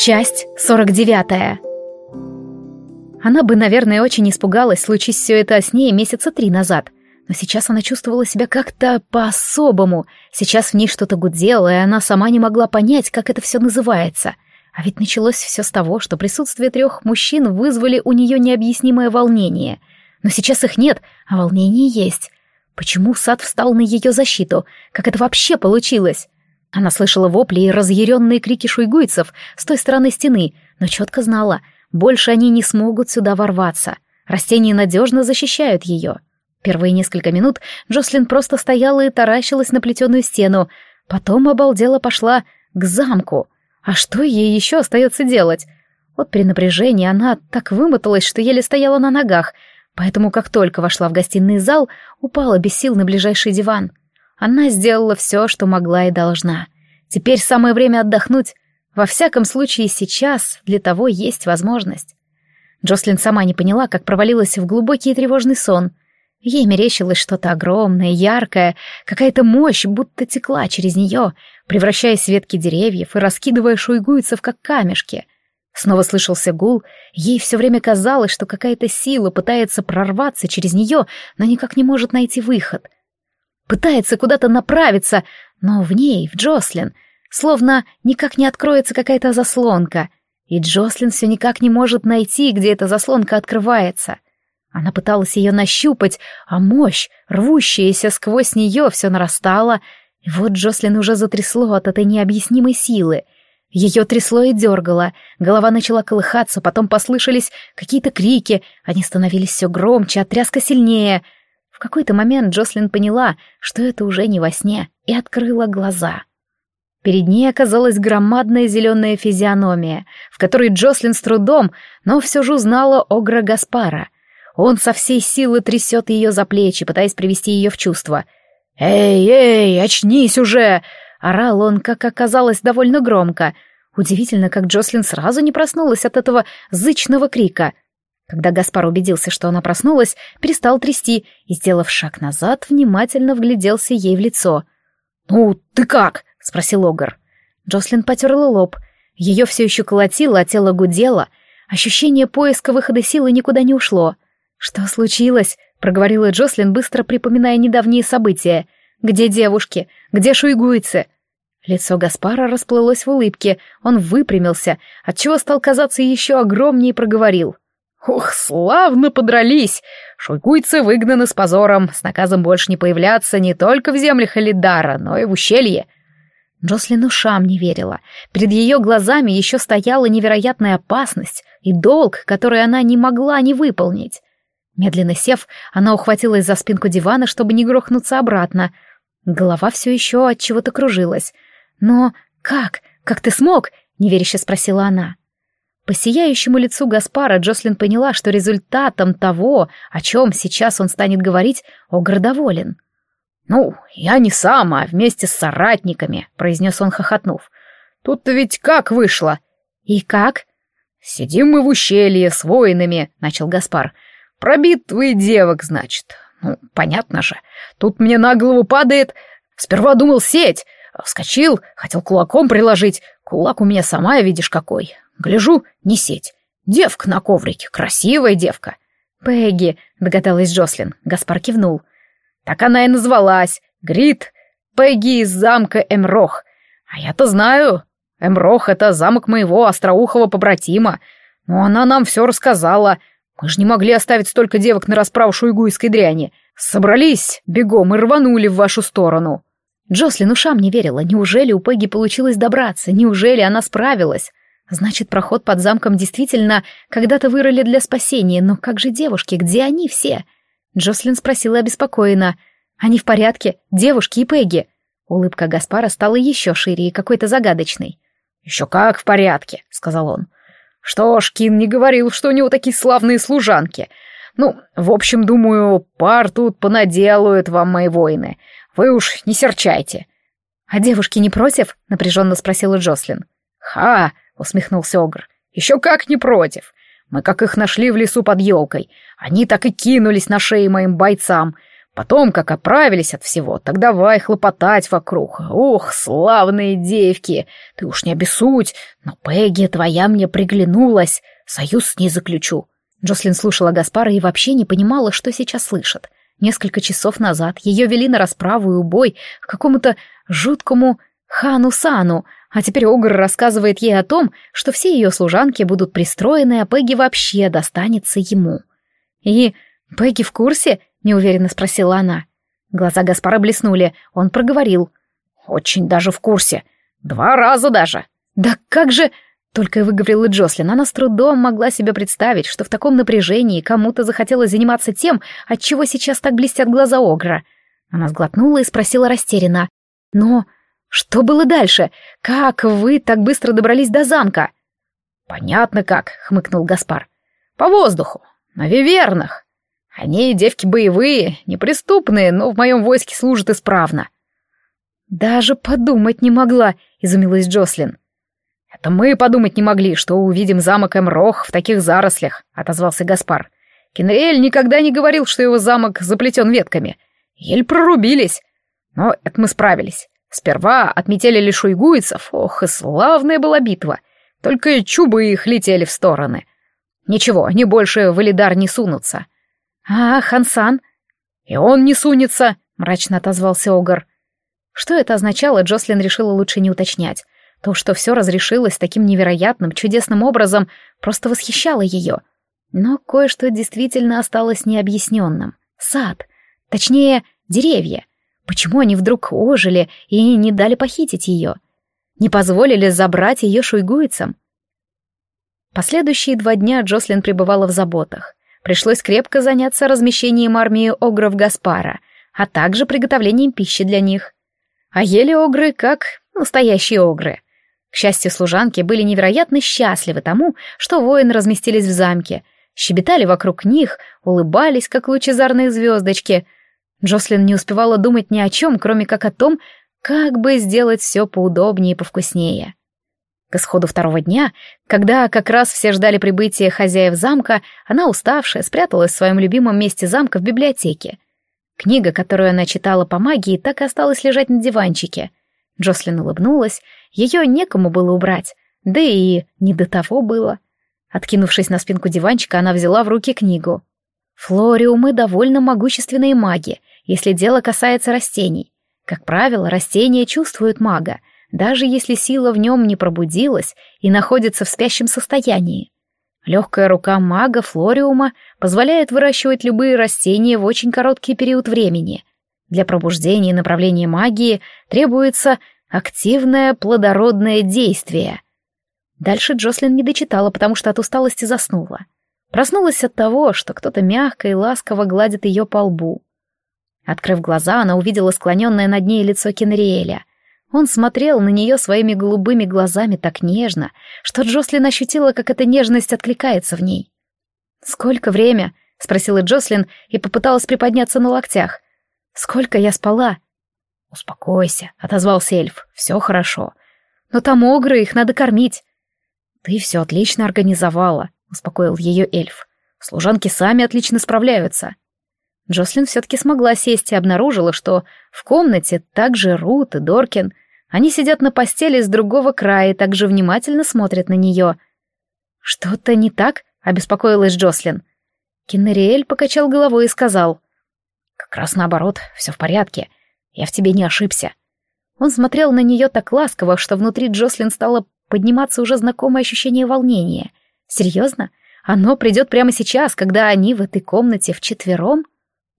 Часть 49. Она бы, наверное, очень испугалась, случись все это с ней месяца три назад. Но сейчас она чувствовала себя как-то по-особому. Сейчас в ней что-то гудело, и она сама не могла понять, как это все называется. А ведь началось все с того, что присутствие трех мужчин вызвали у нее необъяснимое волнение. Но сейчас их нет, а волнение есть. Почему сад встал на ее защиту? Как это вообще получилось? Она слышала вопли и разъяренные крики шуйгуйцев с той стороны стены, но четко знала, больше они не смогут сюда ворваться. Растения надежно защищают ее. Первые несколько минут Джослин просто стояла и таращилась на плетеную стену, потом обалдела пошла к замку. А что ей еще остается делать? Вот при напряжении она так вымоталась, что еле стояла на ногах, поэтому как только вошла в гостиный зал, упала без сил на ближайший диван. Она сделала все, что могла и должна. Теперь самое время отдохнуть. Во всяком случае, сейчас для того есть возможность. Джослин сама не поняла, как провалилась в глубокий и тревожный сон. Ей мерещилось что-то огромное, яркое, какая-то мощь будто текла через нее, превращаясь в ветки деревьев и раскидывая шуйгуйцев, как камешки. Снова слышался гул, ей все время казалось, что какая-то сила пытается прорваться через нее, но никак не может найти выход — пытается куда-то направиться, но в ней, в Джослин, словно никак не откроется какая-то заслонка, и Джослин все никак не может найти, где эта заслонка открывается. Она пыталась ее нащупать, а мощь, рвущаяся сквозь нее, все нарастала, и вот Джослин уже затрясло от этой необъяснимой силы. Ее трясло и дергало, голова начала колыхаться, потом послышались какие-то крики, они становились все громче, а тряска сильнее — какой-то момент Джослин поняла, что это уже не во сне, и открыла глаза. Перед ней оказалась громадная зеленая физиономия, в которой Джослин с трудом, но все же узнала Огра Гаспара. Он со всей силы трясет ее за плечи, пытаясь привести ее в чувство. «Эй, эй, очнись уже!» — орал он, как оказалось, довольно громко. Удивительно, как Джослин сразу не проснулась от этого зычного крика — когда Гаспар убедился, что она проснулась, перестал трясти и, сделав шаг назад, внимательно вгляделся ей в лицо. «Ну, ты как?» — спросил Огар. Джослин потерла лоб. Ее все еще колотило, а тело гудело. Ощущение поиска выхода силы никуда не ушло. «Что случилось?» — проговорила Джослин, быстро припоминая недавние события. «Где девушки? Где шуйгуйцы?» Лицо Гаспара расплылось в улыбке. Он выпрямился, отчего стал казаться еще огромнее и проговорил. Ух, славно подрались! Шуйкуйцы выгнаны с позором, с наказом больше не появляться не только в землях Элидара, но и в ущелье. Джослин ушам не верила. Перед ее глазами еще стояла невероятная опасность и долг, который она не могла не выполнить. Медленно сев, она ухватилась за спинку дивана, чтобы не грохнуться обратно. Голова все еще от чего-то кружилась. «Но как? Как ты смог?» — неверяще спросила она. По сияющему лицу Гаспара Джослин поняла, что результатом того, о чем сейчас он станет говорить, Огр доволен. «Ну, я не сам, а вместе с соратниками», — произнес он, хохотнув. «Тут-то ведь как вышло?» «И как?» «Сидим мы в ущелье с воинами», — начал Гаспар. «Пробит твои девок, значит. Ну, понятно же. Тут мне на голову падает... Сперва думал сеть. Вскочил, хотел кулаком приложить. Кулак у меня сама, видишь, какой. Гляжу, не сеть. Девка на коврике, красивая девка. Пегги, догадалась Джослин. Гаспар кивнул. Так она и назвалась. Грит. Пегги из замка Эмрох. А я-то знаю. Эмрох — это замок моего остроухого побратима. Но она нам все рассказала. Мы же не могли оставить столько девок на расправу шуйгуйской дряни. Собрались бегом и рванули в вашу сторону. Джослин ушам не верила. Неужели у Пегги получилось добраться? Неужели она справилась? Значит, проход под замком действительно когда-то вырыли для спасения, но как же девушки, где они все? Джослин спросила обеспокоенно. Они в порядке? Девушки и Пегги? Улыбка Гаспара стала еще шире и какой-то загадочной. «Еще как в порядке», — сказал он. «Что ж, Кин не говорил, что у него такие славные служанки. Ну, в общем, думаю, пар тут понаделают вам мои воины. Вы уж не серчайте». «А девушки не против?» — напряженно спросила Джослин. «Ха!» Усмехнулся Огр. «Еще как не против. Мы как их нашли в лесу под елкой. Они так и кинулись на шеи моим бойцам. Потом, как оправились от всего, так давай хлопотать вокруг. Ох, славные девки! Ты уж не обессудь, но Пегги твоя мне приглянулась. Союз с ней заключу». Джослин слушала Гаспара и вообще не понимала, что сейчас слышит. Несколько часов назад ее вели на расправу и убой к какому-то жуткому хану-сану, а теперь Огр рассказывает ей о том, что все ее служанки будут пристроены, а Пегги вообще достанется ему. И Пегги в курсе? — неуверенно спросила она. Глаза Гаспара блеснули, он проговорил. «Очень даже в курсе. Два раза даже». «Да как же...» — только и выговорила Джослин. Она с трудом могла себе представить, что в таком напряжении кому-то захотелось заниматься тем, от чего сейчас так блестят глаза Огра. Она сглотнула и спросила растерянно. «Но что было дальше? Как вы так быстро добрались до замка?» «Понятно как», — хмыкнул Гаспар. «По воздуху, на вивернах. Они девки боевые, неприступные, но в моем войске служат исправно. Даже подумать не могла, изумилась Джослин. Это мы подумать не могли, что увидим замок Эмрох в таких зарослях, отозвался Гаспар. Кенриэль никогда не говорил, что его замок заплетен ветками. Еле прорубились. Но это мы справились. Сперва отметили лишь уйгуйцев, ох, и славная была битва. Только чубы их летели в стороны. Ничего, они больше в Элидар не сунутся. «А, Хансан?» «И он не сунется», — мрачно отозвался Огар. Что это означало, Джослин решила лучше не уточнять. То, что все разрешилось таким невероятным, чудесным образом, просто восхищало ее. Но кое-что действительно осталось необъясненным. Сад. Точнее, деревья. Почему они вдруг ожили и не дали похитить ее? Не позволили забрать ее шуйгуицам? Последующие два дня Джослин пребывала в заботах пришлось крепко заняться размещением армии огров Гаспара, а также приготовлением пищи для них. А ели огры как настоящие огры. К счастью, служанки были невероятно счастливы тому, что воины разместились в замке, щебетали вокруг них, улыбались, как лучезарные звездочки. Джослин не успевала думать ни о чем, кроме как о том, как бы сделать все поудобнее и повкуснее. К исходу второго дня, когда как раз все ждали прибытия хозяев замка, она, уставшая, спряталась в своем любимом месте замка в библиотеке. Книга, которую она читала по магии, так и осталась лежать на диванчике. Джослин улыбнулась, ее некому было убрать, да и не до того было. Откинувшись на спинку диванчика, она взяла в руки книгу. Флориумы довольно могущественные маги, если дело касается растений. Как правило, растения чувствуют мага — даже если сила в нем не пробудилась и находится в спящем состоянии. Легкая рука мага Флориума позволяет выращивать любые растения в очень короткий период времени. Для пробуждения направления магии требуется активное плодородное действие. Дальше Джослин не дочитала, потому что от усталости заснула. Проснулась от того, что кто-то мягко и ласково гладит ее по лбу. Открыв глаза, она увидела склоненное над ней лицо Кенриэля. Он смотрел на нее своими голубыми глазами так нежно, что Джослин ощутила, как эта нежность откликается в ней. «Сколько время?» — спросила Джослин и попыталась приподняться на локтях. «Сколько я спала?» «Успокойся», — отозвался эльф. «Все хорошо. Но там огры, их надо кормить». «Ты все отлично организовала», — успокоил ее эльф. «Служанки сами отлично справляются». Джослин все-таки смогла сесть и обнаружила, что в комнате также Рут и Доркин. Они сидят на постели с другого края и также внимательно смотрят на нее. «Что-то не так?» — обеспокоилась Джослин. Кеннериэль покачал головой и сказал. «Как раз наоборот, все в порядке. Я в тебе не ошибся». Он смотрел на нее так ласково, что внутри Джослин стало подниматься уже знакомое ощущение волнения. «Серьезно? Оно придет прямо сейчас, когда они в этой комнате вчетвером?»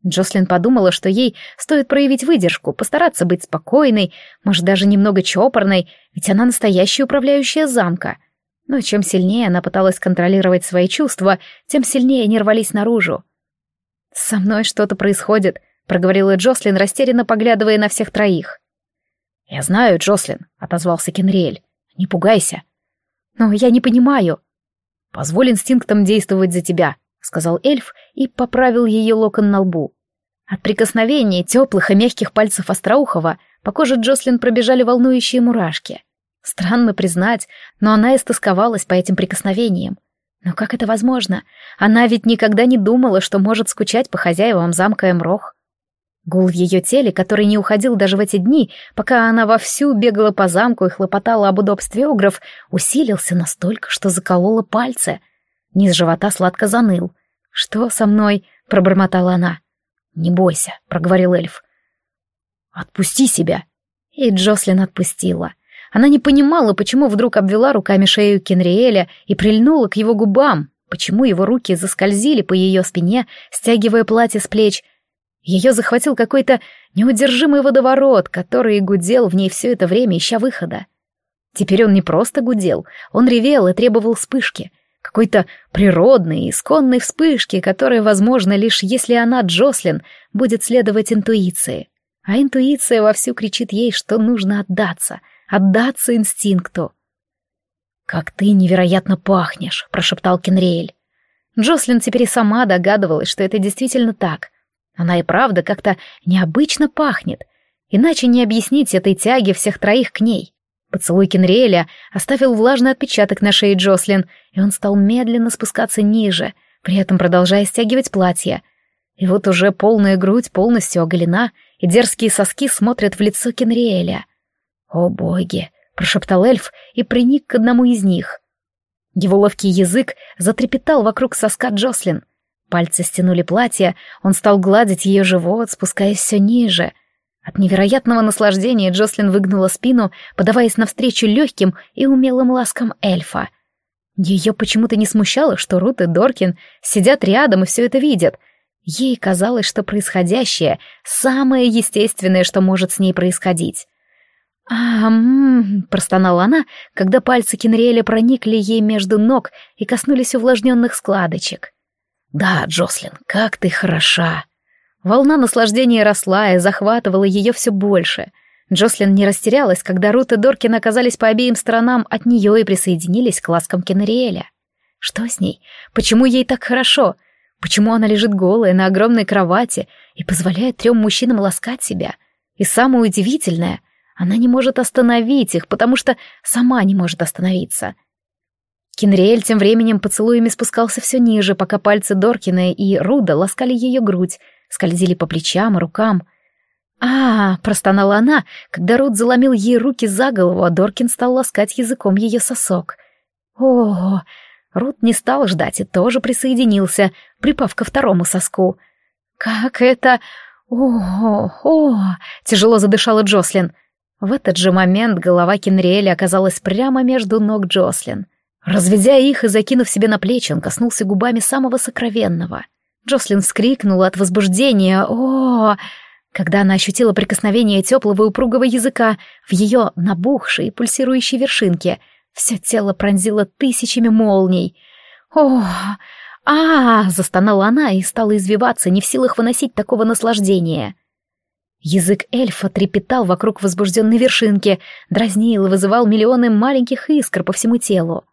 Джослин подумала, что ей стоит проявить выдержку, постараться быть спокойной, может, даже немного чопорной, ведь она настоящая управляющая замка. Но чем сильнее она пыталась контролировать свои чувства, тем сильнее они рвались наружу. «Со мной что-то происходит», — проговорила Джослин, растерянно поглядывая на всех троих. «Я знаю, Джослин», — отозвался Кенриэль. «Не пугайся». «Но я не понимаю». «Позволь инстинктам действовать за тебя», — сказал эльф и поправил ее локон на лбу. От прикосновения теплых и мягких пальцев Остроухова по коже Джослин пробежали волнующие мурашки. Странно признать, но она истосковалась по этим прикосновениям. Но как это возможно? Она ведь никогда не думала, что может скучать по хозяевам замка Эмрох. Гул в ее теле, который не уходил даже в эти дни, пока она вовсю бегала по замку и хлопотала об удобстве огров, усилился настолько, что заколола пальцы. Низ живота сладко заныл. «Что со мной?» — пробормотала она. «Не бойся», — проговорил эльф. «Отпусти себя». И Джослин отпустила. Она не понимала, почему вдруг обвела руками шею Кенриэля и прильнула к его губам, почему его руки заскользили по ее спине, стягивая платье с плеч, ее захватил какой-то неудержимый водоворот, который гудел в ней все это время, ища выхода. Теперь он не просто гудел, он ревел и требовал вспышки. Какой-то природной, исконной вспышки, которая возможна лишь если она, Джослин, будет следовать интуиции. А интуиция вовсю кричит ей, что нужно отдаться, отдаться инстинкту. «Как ты невероятно пахнешь», — прошептал Кенриэль. Джослин теперь и сама догадывалась, что это действительно так. Она и правда как-то необычно пахнет. Иначе не объяснить этой тяги всех троих к ней. Поцелуй Кенриэля оставил влажный отпечаток на шее Джослин, и он стал медленно спускаться ниже, при этом продолжая стягивать платье. И вот уже полная грудь полностью оголена, и дерзкие соски смотрят в лицо Кенриэля. «О боги!» — прошептал эльф и приник к одному из них. Его ловкий язык затрепетал вокруг соска Джослин — Пальцы стянули платье, он стал гладить ее живот, спускаясь все ниже. От невероятного наслаждения Джослин выгнула спину, подаваясь навстречу легким и умелым ласкам эльфа. Ее почему-то не смущало, что Рут и Доркин сидят рядом и все это видят. Ей казалось, что происходящее — самое естественное, что может с ней происходить. а м простонала она, когда пальцы Кенриэля проникли ей между ног и коснулись увлажненных складочек. «Да, Джослин, как ты хороша!» Волна наслаждения росла и захватывала ее все больше. Джослин не растерялась, когда Рут и Доркин оказались по обеим сторонам от нее и присоединились к ласкам Кенриэля. Что с ней? Почему ей так хорошо? Почему она лежит голая на огромной кровати и позволяет трем мужчинам ласкать себя? И самое удивительное, она не может остановить их, потому что сама не может остановиться — Кинриэль тем временем поцелуями спускался все ниже, пока пальцы Доркина и Руда ласкали ее грудь, скользили по плечам и рукам. а, -а, -а простонала она, когда Руд заломил ей руки за голову, а Доркин стал ласкать языком ее сосок. о, -о, -о Руд не стал ждать и тоже присоединился, припав ко второму соску. «Как это... О-о-о!» — тяжело задышала Джослин. В этот же момент голова Кенриэля оказалась прямо между ног Джослин. Разведя их и закинув себе на плечи, он коснулся губами самого сокровенного. Джослин вскрикнула от возбуждения «О!», когда она ощутила прикосновение теплого и упругого языка в ее набухшей и пульсирующей вершинке. Все тело пронзило тысячами молний. «О! а, -а, -а застонала она и стала извиваться, не в силах выносить такого наслаждения. Язык эльфа трепетал вокруг возбужденной вершинки, дразнил и вызывал миллионы маленьких искр по всему телу.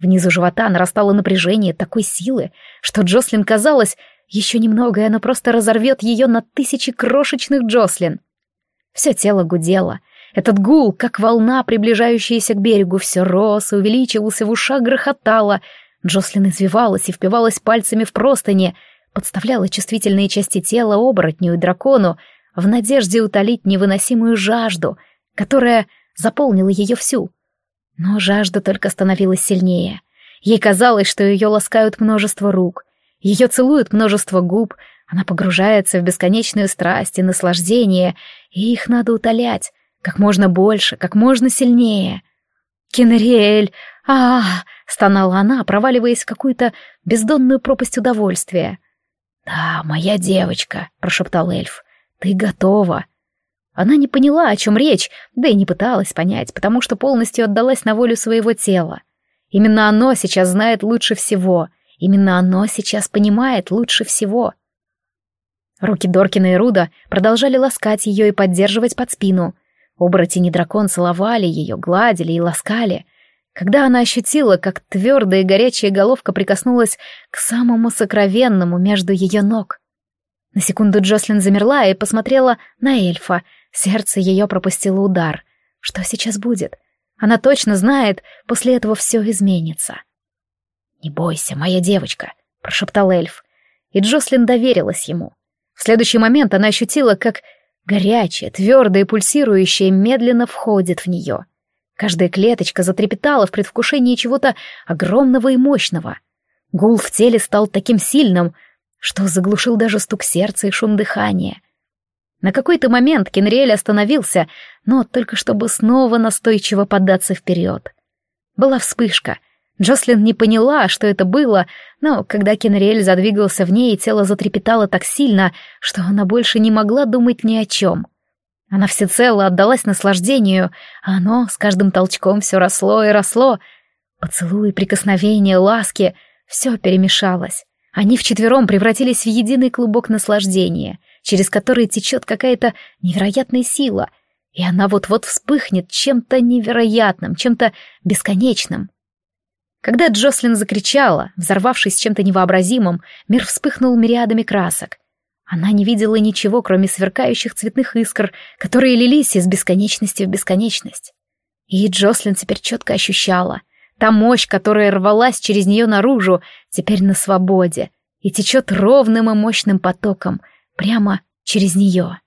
Внизу живота нарастало напряжение такой силы, что Джослин казалось, еще немного, и оно просто разорвет ее на тысячи крошечных Джослин. Все тело гудело. Этот гул, как волна, приближающаяся к берегу, все рос увеличивался, в ушах грохотало. Джослин извивалась и впивалась пальцами в простыни, подставляла чувствительные части тела оборотню и дракону в надежде утолить невыносимую жажду, которая заполнила ее всю — но жажда только становилась сильнее. Ей казалось, что ее ласкают множество рук, ее целуют множество губ, она погружается в бесконечную страсть и наслаждение, и их надо утолять, как можно больше, как можно сильнее. «Кенриэль! а, -а, стонала она, проваливаясь в какую-то бездонную пропасть удовольствия. «Да, моя девочка», — прошептал эльф, — «ты готова». Она не поняла, о чем речь, да и не пыталась понять, потому что полностью отдалась на волю своего тела. Именно оно сейчас знает лучше всего. Именно оно сейчас понимает лучше всего. Руки Доркина и Руда продолжали ласкать ее и поддерживать под спину. Оборотень и дракон целовали ее, гладили и ласкали. Когда она ощутила, как твердая и горячая головка прикоснулась к самому сокровенному между ее ног. На секунду Джослин замерла и посмотрела на эльфа — Сердце ее пропустило удар. Что сейчас будет? Она точно знает, после этого все изменится. «Не бойся, моя девочка», — прошептал эльф. И Джослин доверилась ему. В следующий момент она ощутила, как горячее, твердое и пульсирующее медленно входит в нее. Каждая клеточка затрепетала в предвкушении чего-то огромного и мощного. Гул в теле стал таким сильным, что заглушил даже стук сердца и шум дыхания. На какой-то момент Кенриэль остановился, но только чтобы снова настойчиво податься вперед. Была вспышка. Джослин не поняла, что это было, но когда Кенриэль задвигался в ней, тело затрепетало так сильно, что она больше не могла думать ни о чем. Она всецело отдалась наслаждению, а оно с каждым толчком все росло и росло. Поцелуи, прикосновения, ласки — все перемешалось. Они вчетвером превратились в единый клубок наслаждения, через который течет какая-то невероятная сила, и она вот-вот вспыхнет чем-то невероятным, чем-то бесконечным. Когда Джослин закричала, взорвавшись чем-то невообразимым, мир вспыхнул мириадами красок. Она не видела ничего, кроме сверкающих цветных искр, которые лились из бесконечности в бесконечность. И Джослин теперь четко ощущала — Та мощь, которая рвалась через нее наружу, теперь на свободе и течет ровным и мощным потоком прямо через нее.